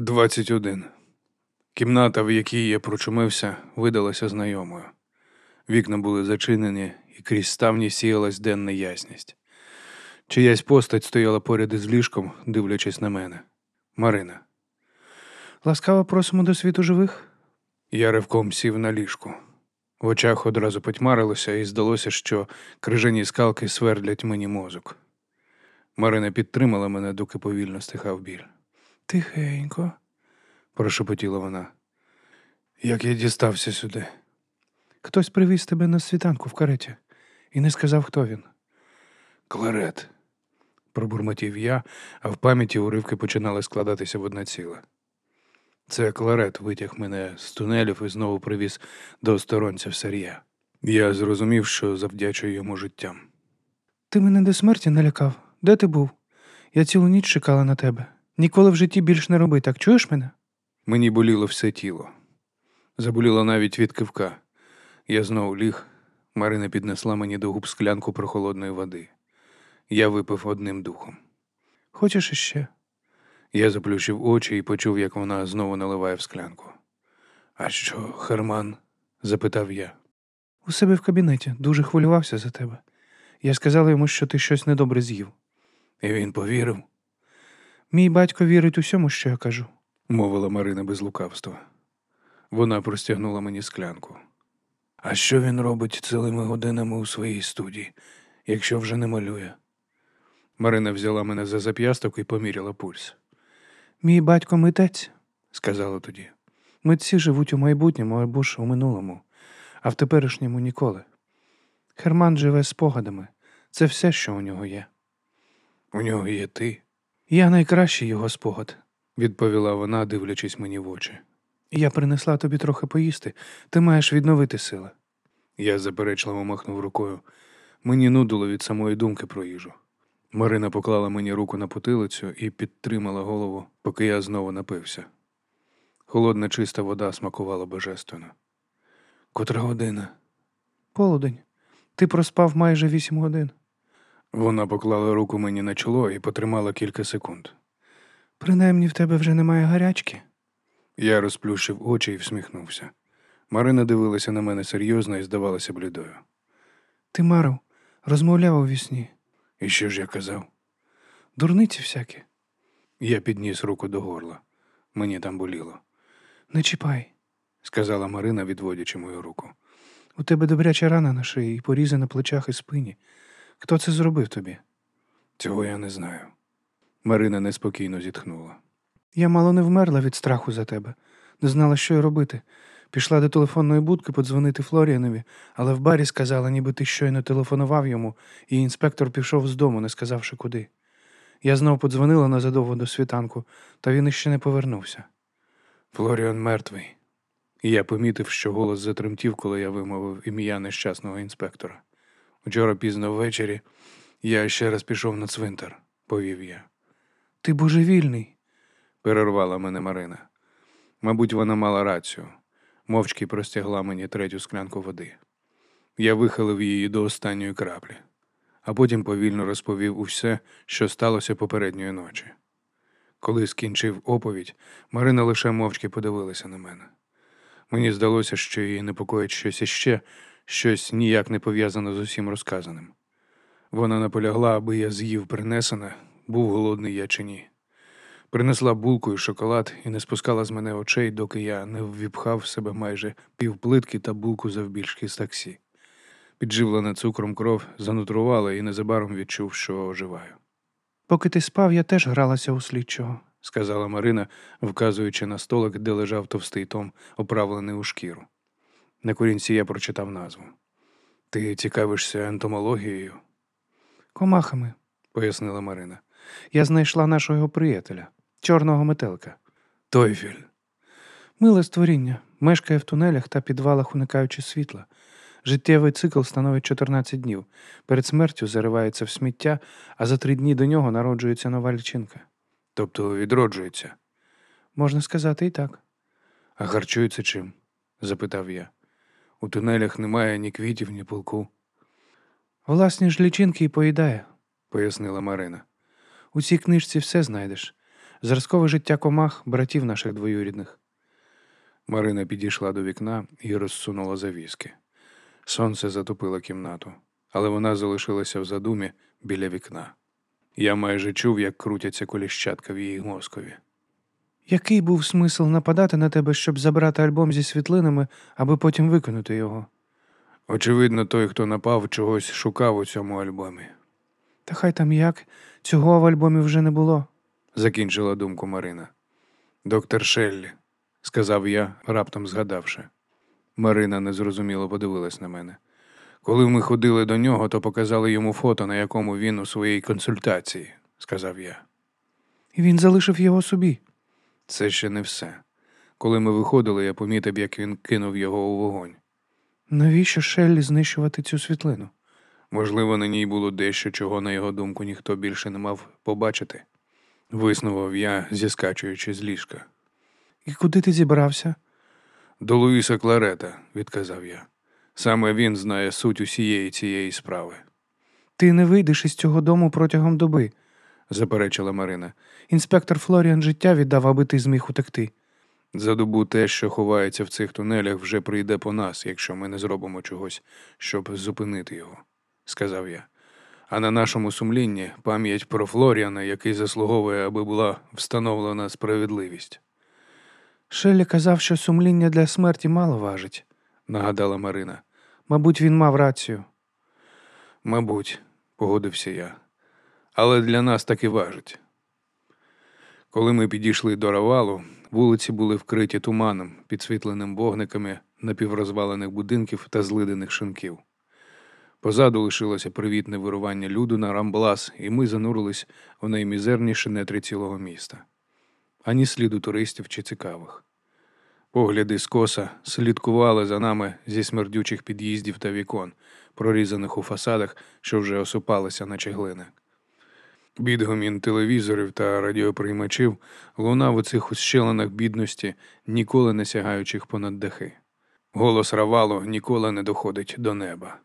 21. Кімната, в якій я прочумився, видалася знайомою. Вікна були зачинені, і крізь ставні сіялась денна ясність. Чиясь постать стояла поряд із ліжком, дивлячись на мене. Марина. Ласкаво просимо до світу живих. Я ривком сів на ліжку. В очах одразу потьмарилося, і здалося, що крижані скалки свердлять мені мозок. Марина підтримала мене, доки повільно стихав біль. Тихенько. Прошепотіла вона. Як я дістався сюди? Хтось привіз тебе на світанку в кареті і не сказав, хто він. Кларет. Пробурмотів я, а в пам'яті уривки починали складатися в одне ціле. Це кларет витяг мене з тунелів і знову привіз до осторонця в Сар'я. Я зрозумів, що завдячую йому життям. Ти мене до смерті налякав. Де ти був? Я цілу ніч чекала на тебе. Ніколи в житті більш не роби так. Чуєш мене? Мені боліло все тіло. Заболіло навіть від кивка. Я знову ліг. Марина піднесла мені до губ склянку прохолодної води. Я випив одним духом. Хочеш іще? Я заплющив очі і почув, як вона знову наливає в склянку. А що, Херман? запитав я. У себе в кабінеті дуже хвилювався за тебе. Я сказала йому, що ти щось недобре з'їв. І він повірив, Мій батько вірить усьому, що я кажу. мовила Марина без лукавства. Вона простягнула мені склянку. А що він робить цілими годинами у своїй студії, якщо вже не малює? Марина взяла мене за зап'ясток і поміряла пульс. Мій батько митець. Сказала тоді. Митці живуть у майбутньому або ж у минулому, а в теперішньому ніколи. Херман живе спогадами. Це все, що у нього є. У нього є ти, Я найкращий його спогад. відповіла вона, дивлячись мені в очі. Я принесла тобі трохи поїсти, ти маєш відновити сили. Я заперечливо махнув рукою. Мені нудило від самої думки про їжу. Марина поклала мені руку на потилицю і підтримала голову, поки я знову напився. Холодна чиста вода смакувала божественно. Котра година? Полудень. Ти проспав майже вісім годин. Вона поклала руку мені на чоло і потримала кілька секунд. Принаймні в тебе вже немає гарячки. Я розплющив очі і всміхнувся. Марина дивилася на мене серйозно і здавалася блідою. Ти марив, розмовляв у вісні. І що ж я казав? Дурниці всякі. Я підніс руку до горла. Мені там боліло, Не чіпай. сказала Марина, відводячи мою руку. У тебе добряча рана на шиї і порізи на плечах і спині. Хто це зробив тобі? Цього я не знаю. Марина неспокійно зітхнула. Я мало не вмерла від страху за тебе. Не знала, що й робити. Пішла до телефонної будки подзвонити Флоріанові, але в барі сказала, ніби ти щойно телефонував йому, і інспектор пішов з дому, не сказавши куди. Я знов подзвонила незадовго до світанку, та він іще не повернувся. Флоріан мертвий. І я помітив, що голос затремтів, коли я вимовив ім'я нещасного інспектора. Вчора пізно ввечері я ще раз пішов на цвинтар, повів я. Ти божевільний. Перервала мене Марина. Мабуть, вона мала рацію. Мовчки простягла мені третю склянку води. Я вихилив її до останньої краплі, а потім повільно розповів усе, що сталося попередньої ночі. Коли скінчив оповідь, Марина лише мовчки подивилася на мене. Мені здалося, що її непокоїть щось іще, щось ніяк не пов'язане з усім розказаним. Вона наполягла, аби я з'їв принесене, був голодний я чи ні. Принесла булку і шоколад і не спускала з мене очей, доки я не ввіпхав в себе майже півплитки та булку завбільшки з таксі. Підживлена цукром кров занутрувала і незабаром відчув, що оживаю. Поки ти спав, я теж гралася у слідчого. сказала Марина, вказуючи на столик, де лежав товстий том, оправлений у шкіру. На корінці я прочитав назву. Ти цікавишся ентомологією, Комахами. пояснила Марина. Я знайшла нашого приятеля, чорного метелка. Тойфіль. Миле створіння, мешкає в тунелях та підвалах, уникаючи світла. Життєвий цикл становить 14 днів. Перед смертю заривається в сміття, а за три дні до нього народжується нова лічинка. Тобто відроджується. Можна сказати і так. А харчується чим? запитав я. У тунелях немає ні квітів, ні пилку, Власні ж лічинки і поїдає. пояснила Марина. У цій книжці все знайдеш. Зразкове життя комах, братів наших двоюрідних. Марина підійшла до вікна і розсунула завіски. Сонце затопило кімнату, але вона залишилася в задумі біля вікна. Я майже чув, як крутяться коліщатка в її мозкові. Який був смисл нападати на тебе, щоб забрати альбом зі світлинами, аби потім викинути його? Очевидно, той, хто напав, чогось шукав у цьому альбомі, Та хай там як, цього в альбомі вже не було. закінчила думку Марина. Доктор Шеллі, сказав я, раптом згадавши. Марина незрозуміло подивилась на мене. Коли ми ходили до нього, то показали йому фото, на якому він у своїй консультації, сказав я. І він залишив його собі. Це ще не все. Коли ми виходили, я помітив, як він кинув його у вогонь. Навіщо Шеллі знищувати цю світлину? Можливо, на ній було дещо, чого, на його думку, ніхто більше не мав побачити. Виснував я, зіскачуючи з ліжка. І куди ти зібрався? До Луїса Кларета, відказав я. Саме він знає суть усієї цієї справи, Ти не вийдеш із цього дому протягом доби. Заперечила Марина. Інспектор Флоріан життя віддав, аби ти зміг утекти. За добу те, що ховається в цих тунелях, вже прийде по нас, якщо ми не зробимо чогось, щоб зупинити його, сказав я. А на нашому сумлінні пам'ять про Флоріана, який заслуговує, аби була встановлена справедливість, Шеллі казав, що сумління для смерті мало важить. нагадала Марина. Мабуть, він мав рацію. Мабуть, погодився я. Але для нас таки важить. Коли ми підійшли до Равалу, вулиці були вкриті туманом, підсвітленим вогниками напіврозвалених будинків та злидених шинків. Позаду лишилося привітне вирування люду на Рамблас, і ми занурились у наймізерніші нетрі цілого міста. Ані сліду туристів чи цікавих. Погляди скоса слідкували за нами зі смердючих під'їздів та вікон, прорізаних у фасадах, що вже осипалися, наче глина. Відгомін телевізорів та радіоприймачів лунав у цих ущелинах бідності, ніколи не сягаючих понад дахи. Голос равалу ніколи не доходить до неба.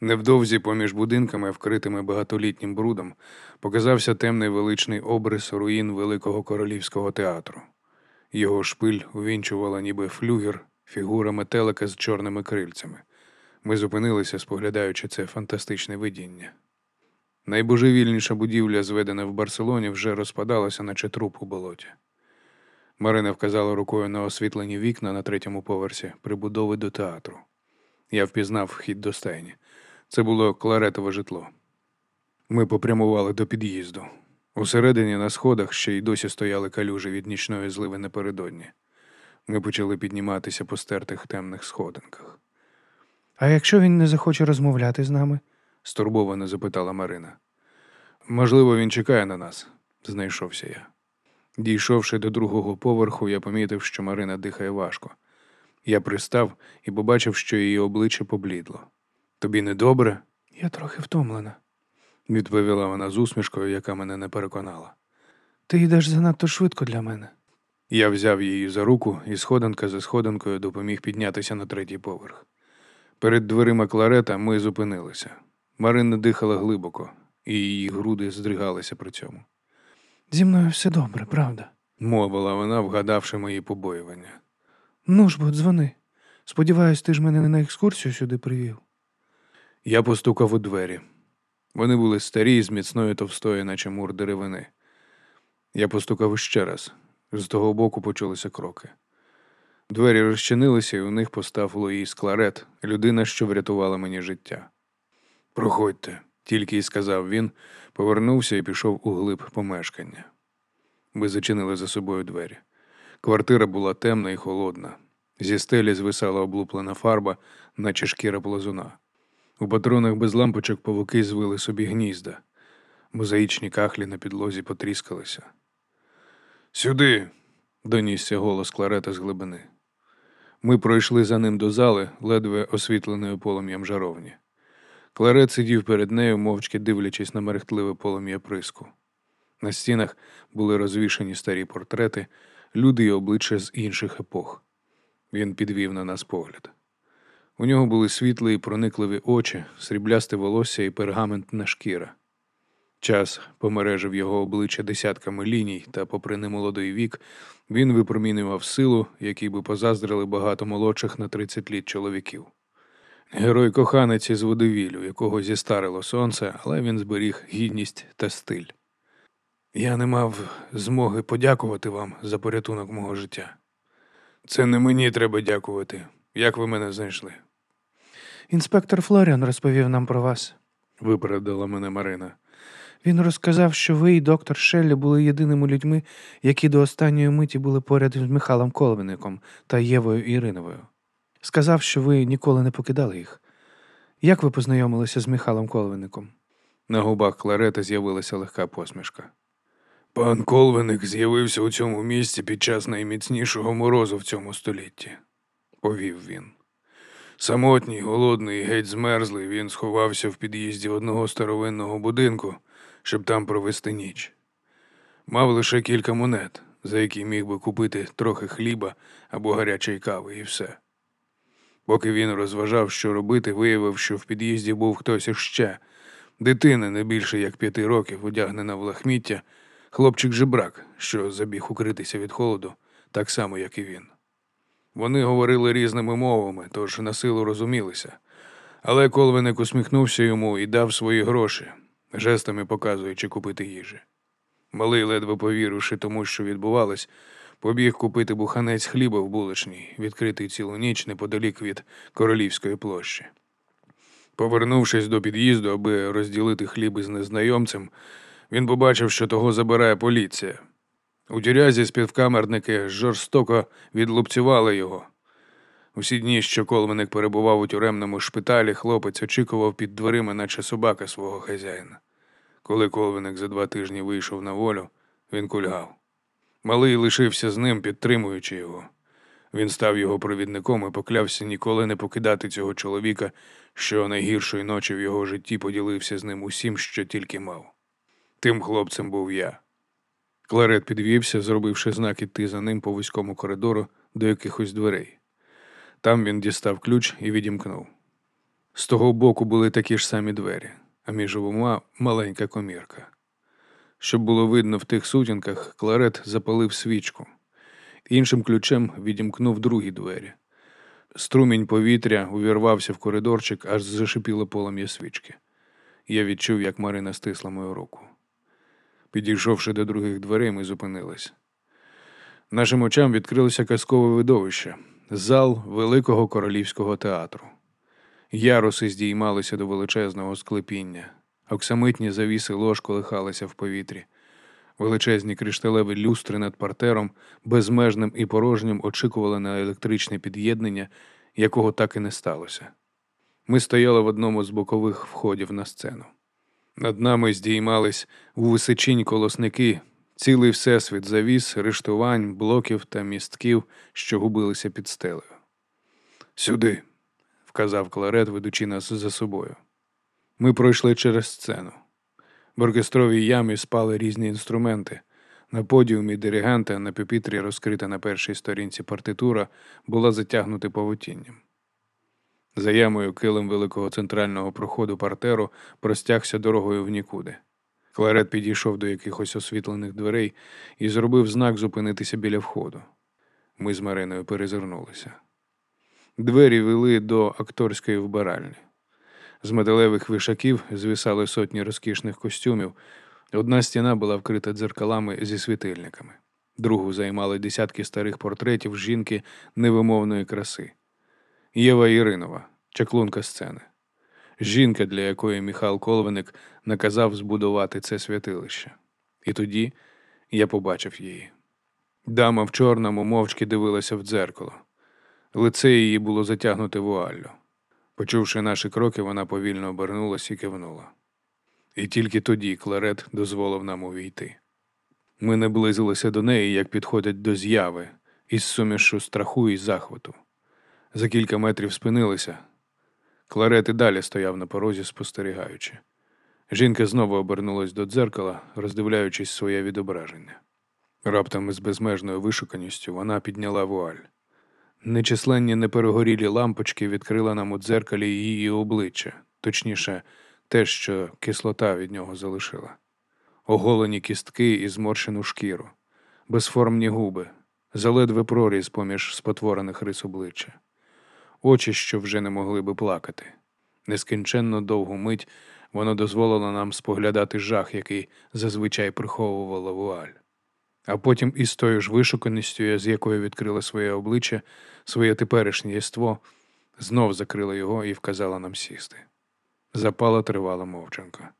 Невдовзі поміж будинками, вкритими багатолітнім брудом, показався темний величний обрис руїн Великого королівського театру. Його шпиль увінчувала ніби флюгер, фігура метелика з чорними крильцями. Ми зупинилися, споглядаючи це фантастичне видіння. Найбожевільніша будівля, зведена в Барселоні, вже розпадалася, наче труп у болоті. Марина вказала рукою на освітлені вікна на третьому поверсі прибудови до театру. Я впізнав вхід до стайні. Це було кларетове житло. Ми попрямували до під'їзду. Усередині на сходах ще й досі стояли калюжі від нічної зливи напередодні. Ми почали підніматися по стертих темних сходинках. А якщо він не захоче розмовляти з нами? Стурбовано запитала Марина. Можливо, він чекає на нас, знайшовся я. Дійшовши до другого поверху, я помітив, що Марина дихає важко. Я пристав і побачив, що її обличчя поблідло. Тобі не добре? Я трохи втомлена. відповіла вона з усмішкою, яка мене не переконала. Ти йдеш занадто швидко для мене. Я взяв її за руку і сходинка за сходинкою допоміг піднятися на третій поверх. Перед дверима кларета ми зупинилися. Марина дихала глибоко, і її груди здригалися при цьому. Зі мною все добре, правда? Мовила вона, вгадавши мої побоювання. Ну ж бо, дзвони. Сподіваюсь, ти ж мене не на екскурсію сюди привів. Я постукав у двері. Вони були старі, з міцної товстої, наче мур деревини. Я постукав ще раз. З того боку почулися кроки. Двері розчинилися, і у них постав Луїс Кларет, людина, що врятувала мені життя. Проходьте, тільки й сказав він, повернувся і пішов у глиб помешкання. Ми зачинили за собою двері. Квартира була темна і холодна. Зі стелі звисала облуплена фарба, наче шкіра плазуна. У патронах без лампочок павуки звили собі гнізда. Мозаїчні кахлі на підлозі потріскалися. Сюди. донісся голос Кларета з глибини. Ми пройшли за ним до зали, ледве освітленою полум'ям жаровні. Кларет сидів перед нею, мовчки дивлячись на мерехтливе полум'я приску. На стінах були розвішані старі портрети, люди й обличчя з інших епох. Він підвів на нас погляд. У нього були світлі і проникливі очі, сріблясте волосся і пергаментна шкіра. Час помережив його обличчя десятками ліній, та, попри немолодий вік, він випромінював силу, якій би позаздрили багато молодших на 30 літ чоловіків. Герой коханець із водовілю, якого зістарило сонце, але він зберіг гідність та стиль. Я не мав змоги подякувати вам за порятунок мого життя. Це не мені треба дякувати. Як ви мене знайшли? Інспектор Флоріан розповів нам про вас. Випередила мене Марина. Він розказав, що ви і доктор Шеллі були єдиними людьми, які до останньої миті були поряд з Михайлом Колвиником та Євою Іриновою. Сказав, що ви ніколи не покидали їх. Як ви познайомилися з Михайлом Колвиником? На губах Кларети з'явилася легка посмішка. Пан Колвеник з'явився у цьому місці під час найміцнішого морозу в цьому столітті, повів він. Самотній, голодний, геть змерзлий, він сховався в під'їзді одного старовинного будинку, щоб там провести ніч. Мав лише кілька монет, за які міг би купити трохи хліба або гарячої кави, і все. Поки він розважав, що робити, виявив, що в під'їзді був хтось іще. Дитина не більше як п'яти років, одягнена в лахміття, хлопчик жебрак, що забіг укритися від холоду, так само, як і він. Вони говорили різними мовами, тож на силу розумілися. Але Колвиник усміхнувся йому і дав свої гроші, жестами показуючи купити їжі. Малий, ледве повіривши тому, що відбувалось, побіг купити буханець хліба в булочній, відкритий цілу ніч неподалік від королівської площі. Повернувшись до під'їзду, аби розділити хліб із незнайомцем, він побачив, що того забирає поліція. У тюрязі співкамерники жорстоко відлупцювали його. Усі дні, що Колвиник перебував у тюремному шпиталі, хлопець очікував під дверима, наче собака свого хазяїна. Коли Колвиник за два тижні вийшов на волю, він кульгав. Малий лишився з ним, підтримуючи його. Він став його провідником і поклявся ніколи не покидати цього чоловіка, що найгіршої ночі в його житті поділився з ним усім, що тільки мав. Тим хлопцем був я. Кларет підвівся, зробивши знак іти за ним по вузькому коридору до якихось дверей. Там він дістав ключ і відімкнув. З того боку були такі ж самі двері, а між обома маленька комірка. Щоб було видно в тих сутінках, Кларет запалив свічку. Іншим ключем відімкнув другі двері. Струмінь повітря увірвався в коридорчик, аж зашипіло полум'я свічки. Я відчув, як Марина стисла мою руку. Підійшовши до других дверей, ми зупинились. Нашим очам відкрилося казкове видовище зал великого королівського театру. Яруси здіймалися до величезного склепіння, оксамитні завіси лож колихалися в повітрі. Величезні кришталеві люстри над партером, безмежним і порожнім очікували на електричне під'єднання, якого так і не сталося. Ми стояли в одному з бокових входів на сцену. Над нами здіймались у височінь колосники, цілий всесвіт завіс, рештувань, блоків та містків, що губилися під стелею. Сюди, вказав Кларет, ведучи нас за собою. Ми пройшли через сцену. В оркестровій ямі спали різні інструменти. На подіумі диригента на пюпітрі, розкрита на першій сторінці партитура, була затягнута павутінням. За ямою килим великого центрального проходу партеру простягся дорогою в нікуди. Кларет підійшов до якихось освітлених дверей і зробив знак зупинитися біля входу. Ми з Мариною перезирнулися. Двері вели до акторської вбиральні. З металевих вишаків звисали сотні розкішних костюмів. Одна стіна була вкрита дзеркалами зі світильниками, другу займали десятки старих портретів жінки невимовної краси. Єва Іринова, чаклунка сцени. Жінка, для якої Михайло Колвиник наказав збудувати це святилище. І тоді я побачив її. Дама в чорному мовчки дивилася в дзеркало. Лице її було затягнуте вуаллю. Почувши наші кроки, вона повільно обернулась і кивнула. І тільки тоді Кларет дозволив нам увійти. Ми наблизилися до неї, як підходять до зяви, із сумішу страху і захвату. За кілька метрів спинилися. Кларет і далі стояв на порозі, спостерігаючи. Жінка знову обернулась до дзеркала, роздивляючись своє відображення. Раптом із безмежною вишуканістю вона підняла вуаль. Нечисленні неперегорілі лампочки відкрила нам у дзеркалі її обличчя, точніше, те, що кислота від нього залишила. оголені кістки і зморщену шкіру, безформні губи, заледве проріз поміж спотворених рис обличчя, очі, що вже не могли би плакати. Нескінченно довгу мить воно дозволило нам споглядати жах, який зазвичай приховувала вуаль. А потім із тою ж вишуканістю, з якою відкрила своє обличчя, своє теперішнє єство, знов закрила його і вказала нам сісти. Запала тривала мовчанка.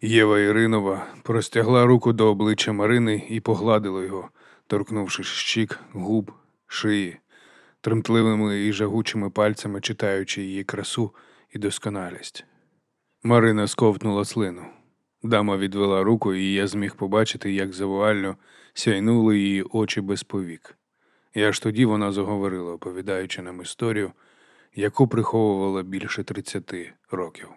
Єва Іринова простягла руку до обличчя Марини і погладила його, торкнувши щік, губ, шиї, тремтливими і жагучими пальцями читаючи її красу і досконалість. Марина сковтнула слину. Дама відвела руку, і я зміг побачити, як завуально сяйнули її очі без повік. І аж тоді вона заговорила, оповідаючи нам історію, яку приховувала більше тридцяти років.